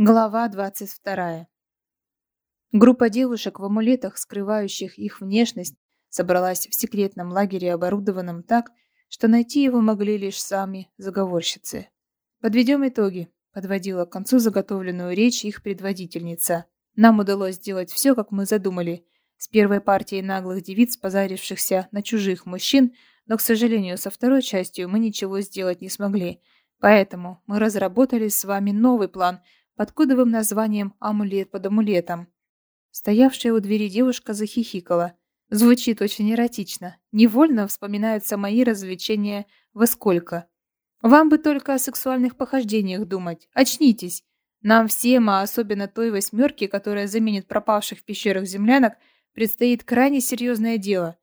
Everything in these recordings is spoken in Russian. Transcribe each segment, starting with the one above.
Глава 22. Группа девушек в амулетах, скрывающих их внешность, собралась в секретном лагере, оборудованном так, что найти его могли лишь сами заговорщицы. «Подведем итоги», — подводила к концу заготовленную речь их предводительница. «Нам удалось сделать все, как мы задумали. С первой партией наглых девиц, позарившихся на чужих мужчин, но, к сожалению, со второй частью мы ничего сделать не смогли. Поэтому мы разработали с вами новый план — под кодовым названием «Амулет под амулетом». Стоявшая у двери девушка захихикала. Звучит очень эротично. Невольно вспоминаются мои развлечения во сколько. Вам бы только о сексуальных похождениях думать. Очнитесь. Нам всем, а особенно той восьмерке, которая заменит пропавших в пещерах землянок, предстоит крайне серьезное дело.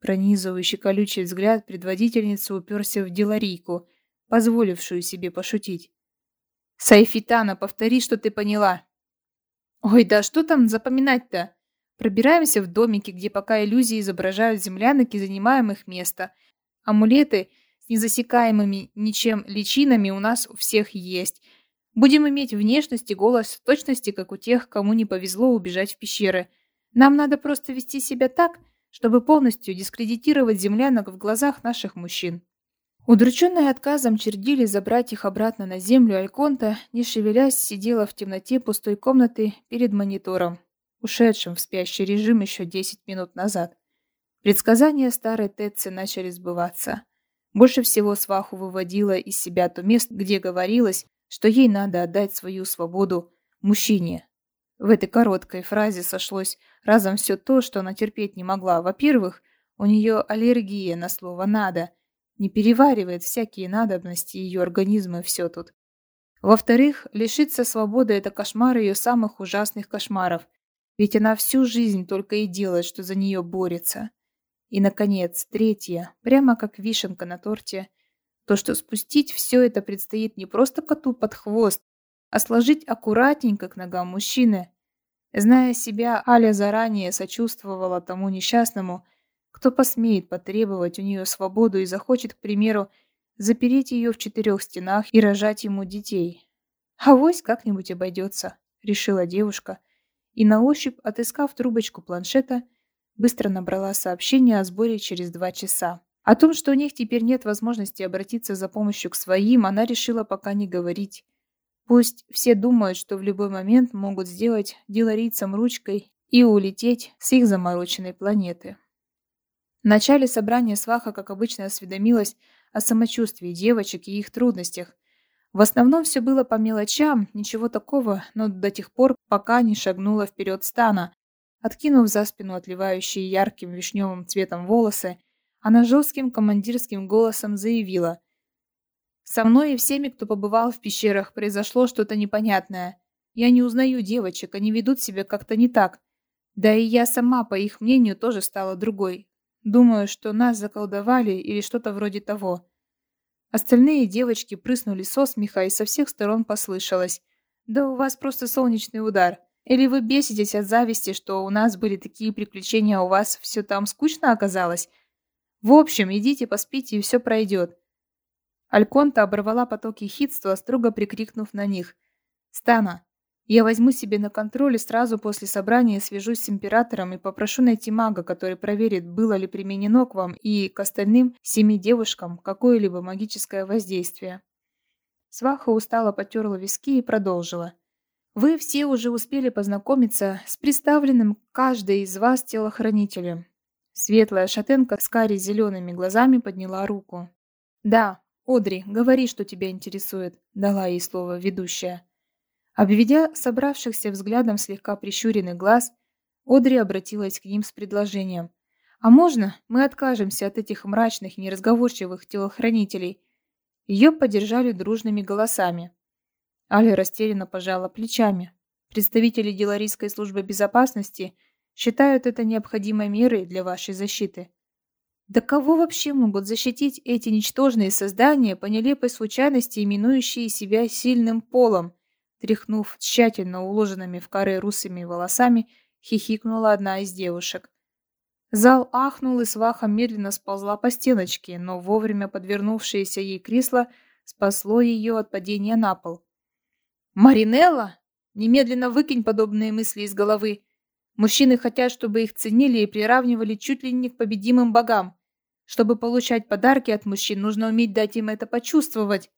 Пронизывающий колючий взгляд предводительницы уперся в деларийку, позволившую себе пошутить. Сайфитана, повтори, что ты поняла. Ой, да что там запоминать-то? Пробираемся в домики, где пока иллюзии изображают землянок и занимаем их место. Амулеты с незасекаемыми ничем личинами у нас у всех есть. Будем иметь внешность и голос в точности, как у тех, кому не повезло убежать в пещеры. Нам надо просто вести себя так, чтобы полностью дискредитировать землянок в глазах наших мужчин. Удрученная отказом Чердили забрать их обратно на землю, Альконта, не шевелясь, сидела в темноте пустой комнаты перед монитором, ушедшим в спящий режим еще 10 минут назад. Предсказания старой Тетцы начали сбываться. Больше всего Сваху выводила из себя то место, где говорилось, что ей надо отдать свою свободу мужчине. В этой короткой фразе сошлось разом все то, что она терпеть не могла. Во-первых, у нее аллергия на слово «надо», не переваривает всякие надобности ее организма и все тут. Во-вторых, лишиться свободы – это кошмар ее самых ужасных кошмаров, ведь она всю жизнь только и делает, что за нее борется. И, наконец, третье, прямо как вишенка на торте, то, что спустить все это предстоит не просто коту под хвост, а сложить аккуратненько к ногам мужчины. Зная себя, Аля заранее сочувствовала тому несчастному, кто посмеет потребовать у нее свободу и захочет, к примеру, запереть ее в четырех стенах и рожать ему детей? Авось как-нибудь обойдется, решила девушка, и на ощупь, отыскав трубочку планшета, быстро набрала сообщение о сборе через два часа. О том, что у них теперь нет возможности обратиться за помощью к своим, она решила пока не говорить. Пусть все думают, что в любой момент могут сделать деларийцам ручкой и улететь с их замороченной планеты. В начале собрания Сваха, как обычно, осведомилась о самочувствии девочек и их трудностях. В основном все было по мелочам, ничего такого, но до тех пор, пока не шагнула вперед стана. Откинув за спину отливающие ярким вишневым цветом волосы, она жестким командирским голосом заявила. «Со мной и всеми, кто побывал в пещерах, произошло что-то непонятное. Я не узнаю девочек, они ведут себя как-то не так. Да и я сама, по их мнению, тоже стала другой. Думаю, что нас заколдовали или что-то вроде того. Остальные девочки прыснули со смеха, и со всех сторон послышалось. «Да у вас просто солнечный удар. Или вы беситесь от зависти, что у нас были такие приключения, а у вас все там скучно оказалось? В общем, идите поспите, и все пройдет». Альконта оборвала потоки хитства, строго прикрикнув на них. «Стана, я возьму себе на контроль и сразу после собрания свяжусь с императором и попрошу найти мага, который проверит, было ли применено к вам и к остальным семи девушкам какое-либо магическое воздействие. Сваха устало потерла виски и продолжила. Вы все уже успели познакомиться с представленным каждой из вас телохранителем. Светлая шатенка с кари зелеными глазами подняла руку. «Да, Одри, говори, что тебя интересует», — дала ей слово ведущая. Обведя собравшихся взглядом слегка прищуренный глаз, Одри обратилась к ним с предложением. «А можно мы откажемся от этих мрачных, неразговорчивых телохранителей?» Ее поддержали дружными голосами. Аля растерянно пожала плечами. Представители Деларийской службы безопасности считают это необходимой мерой для вашей защиты. Да кого вообще могут защитить эти ничтожные создания по нелепой случайности, именующие себя сильным полом? Тряхнув тщательно уложенными в коры русыми волосами, хихикнула одна из девушек. Зал ахнул, и сваха медленно сползла по стеночке, но вовремя подвернувшееся ей кресло спасло ее от падения на пол. Маринелла? Немедленно выкинь подобные мысли из головы. Мужчины хотят, чтобы их ценили и приравнивали чуть ли не к победимым богам. Чтобы получать подарки от мужчин, нужно уметь дать им это почувствовать.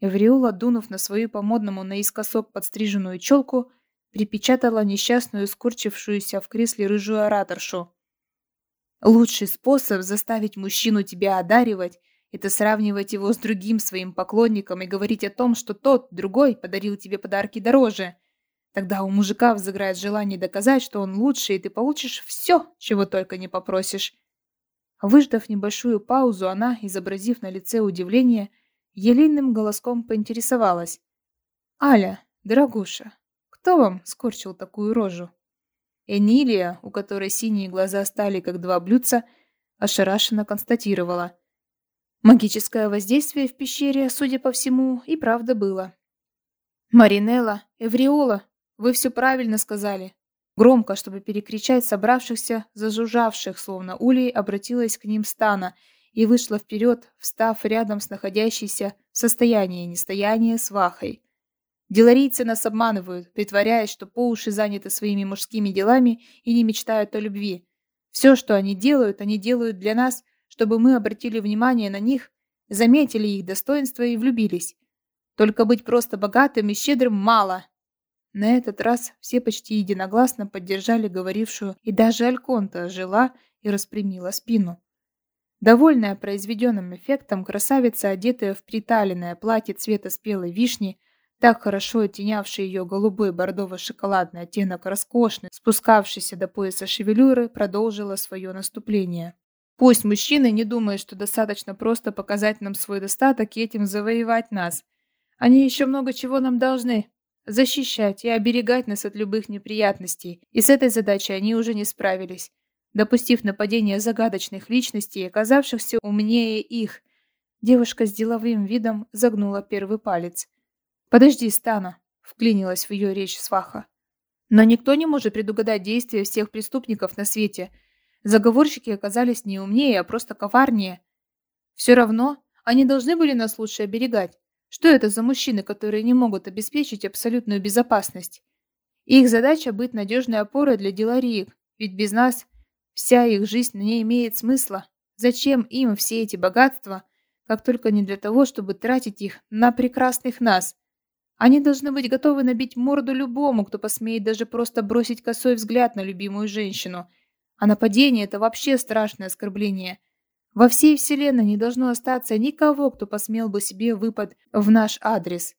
Эвриола, дунув на свою по-модному наискосок подстриженную челку, припечатала несчастную, скорчившуюся в кресле рыжую ораторшу. Лучший способ заставить мужчину тебя одаривать – это сравнивать его с другим своим поклонником и говорить о том, что тот, другой, подарил тебе подарки дороже. Тогда у мужика взыграет желание доказать, что он лучше, и ты получишь все, чего только не попросишь. Выждав небольшую паузу, она, изобразив на лице удивление, елейным голоском поинтересовалась. «Аля, дорогуша, кто вам скорчил такую рожу?» Энилия, у которой синие глаза стали как два блюдца, ошарашенно констатировала. Магическое воздействие в пещере, судя по всему, и правда было. «Маринелла, Эвриола, вы все правильно сказали». Громко, чтобы перекричать собравшихся, зажужжавших, словно улей, обратилась к ним Стана и вышла вперед, встав рядом с находящейся в состоянии нестояния свахой. Деларийцы нас обманывают, притворяясь, что по уши заняты своими мужскими делами и не мечтают о любви. Все, что они делают, они делают для нас, чтобы мы обратили внимание на них, заметили их достоинства и влюбились. Только быть просто богатым и щедрым мало. На этот раз все почти единогласно поддержали говорившую, и даже Альконта жила и распрямила спину. Довольная произведенным эффектом, красавица, одетая в приталенное платье цвета спелой вишни, так хорошо оттенявший ее голубой бордово-шоколадный оттенок роскошный, спускавшийся до пояса шевелюры, продолжила свое наступление. Пусть мужчины не думают, что достаточно просто показать нам свой достаток и этим завоевать нас. Они еще много чего нам должны. Защищать и оберегать нас от любых неприятностей. И с этой задачей они уже не справились. Допустив нападение загадочных личностей, оказавшихся умнее их, девушка с деловым видом загнула первый палец – «Подожди, Стана!» — вклинилась в ее речь Сваха. «Но никто не может предугадать действия всех преступников на свете. Заговорщики оказались не умнее, а просто коварнее. Все равно они должны были нас лучше оберегать. Что это за мужчины, которые не могут обеспечить абсолютную безопасность? Их задача быть надежной опорой для делариек, ведь без нас вся их жизнь не имеет смысла. Зачем им все эти богатства, как только не для того, чтобы тратить их на прекрасных нас?» Они должны быть готовы набить морду любому, кто посмеет даже просто бросить косой взгляд на любимую женщину. А нападение – это вообще страшное оскорбление. Во всей вселенной не должно остаться никого, кто посмел бы себе выпад в наш адрес.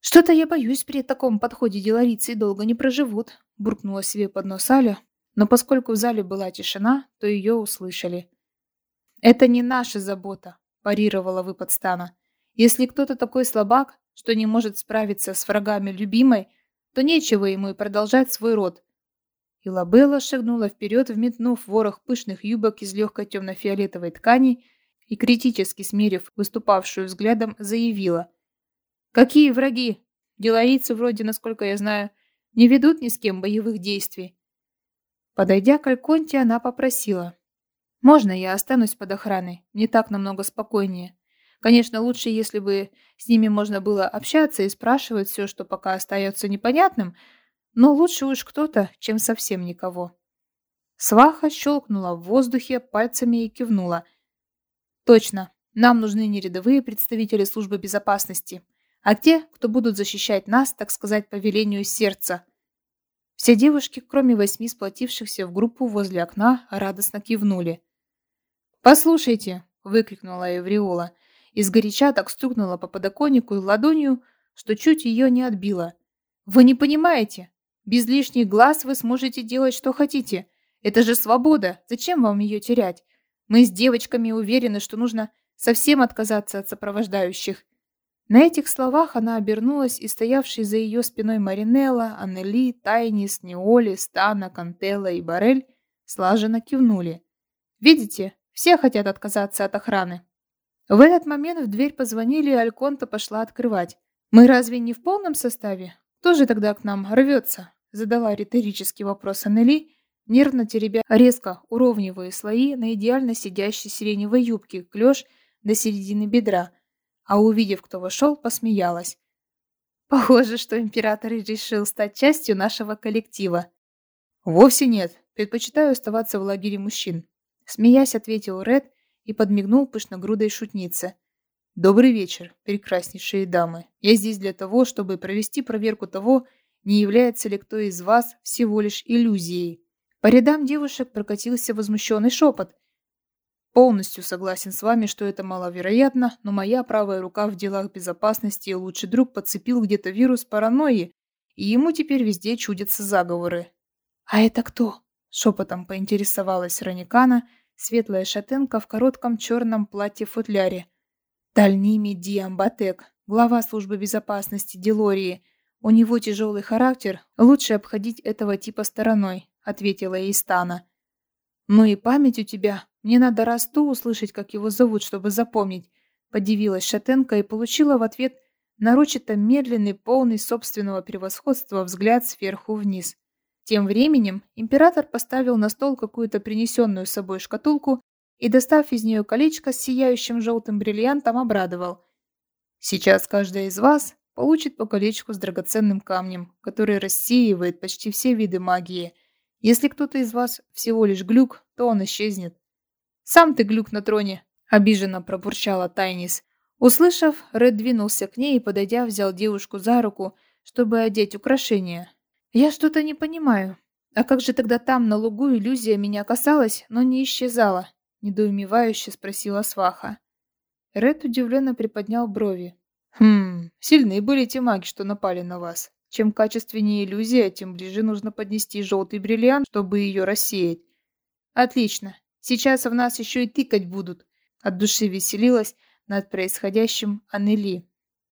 «Что-то я боюсь, при таком подходе деларицы долго не проживут», – буркнула себе под нос Аля, но поскольку в зале была тишина, то ее услышали. «Это не наша забота», – парировала выпад Стана. «Если кто-то такой слабак, что не может справиться с врагами любимой, то нечего ему и продолжать свой род. И Лабелла шагнула вперед, вметнув ворох пышных юбок из легкой темно-фиолетовой ткани и, критически смерив выступавшую взглядом, заявила. «Какие враги? Деларицы вроде, насколько я знаю, не ведут ни с кем боевых действий». Подойдя к Альконте, она попросила. «Можно я останусь под охраной? Не так намного спокойнее». Конечно, лучше, если бы с ними можно было общаться и спрашивать все, что пока остается непонятным, но лучше уж кто-то, чем совсем никого. Сваха щелкнула в воздухе пальцами и кивнула. «Точно, нам нужны не рядовые представители службы безопасности, а те, кто будут защищать нас, так сказать, по велению сердца». Все девушки, кроме восьми сплотившихся в группу возле окна, радостно кивнули. «Послушайте!» — выкрикнула Эвриола и сгоряча так стукнула по подоконнику ладонью, что чуть ее не отбила. «Вы не понимаете? Без лишних глаз вы сможете делать, что хотите. Это же свобода. Зачем вам ее терять? Мы с девочками уверены, что нужно совсем отказаться от сопровождающих». На этих словах она обернулась, и стоявшие за ее спиной Маринелла, Аннели, Тайнис, Неоли, Стана, Кантелла и Барель слаженно кивнули. «Видите, все хотят отказаться от охраны». В этот момент в дверь позвонили, и Альконта пошла открывать. «Мы разве не в полном составе? Кто же тогда к нам рвется?» Задала риторический вопрос Аннели, нервно теребя резко уровневые слои на идеально сидящей сиреневой юбке, клеш до середины бедра, а увидев, кто вошел, посмеялась. Похоже, что император решил стать частью нашего коллектива. Вовсе нет. Предпочитаю оставаться в лагере мужчин. Смеясь, ответил Ред и подмигнул пышногрудой шутнице. Добрый вечер, прекраснейшие дамы. Я здесь для того, чтобы провести проверку того, не является ли кто из вас всего лишь иллюзией. По рядам девушек прокатился возмущенный шепот. Полностью согласен с вами, что это маловероятно, но моя правая рука в делах безопасности и лучший друг подцепил где-то вирус паранойи, и ему теперь везде чудятся заговоры. «А это кто?» – шепотом поинтересовалась Раникана, светлая шатенка в коротком черном платье-футляре. Дальними Диамбатек, глава службы безопасности Делории. У него тяжелый характер, лучше обходить этого типа стороной, ответила Истана. Ну и память у тебя, мне надо раз услышать, как его зовут, чтобы запомнить. Подивилась Шатенко и получила в ответ нарочито медленный, полный собственного превосходства взгляд сверху вниз. Тем временем император поставил на стол какую-то принесенную с собой шкатулку и, достав из нее колечко с сияющим желтым бриллиантом, обрадовал. «Сейчас каждая из вас получит по колечку с драгоценным камнем, который рассеивает почти все виды магии. Если кто-то из вас всего лишь глюк, то он исчезнет. «Сам ты глюк на троне!» – обиженно пробурчала Тайнис. Услышав, Ред двинулся к ней и, подойдя, взял девушку за руку, чтобы одеть украшения. «Я что-то не понимаю. А как же тогда там, на лугу, иллюзия меня касалась, но не исчезала?» – недоумевающе спросила Сваха. Ред удивленно приподнял брови. «Хм, сильные были те маги, что напали на вас. Чем качественнее иллюзия, тем ближе нужно поднести желтый бриллиант, чтобы ее рассеять». «Отлично. Сейчас в нас еще и тыкать будут. От души веселилась над происходящим Аннели.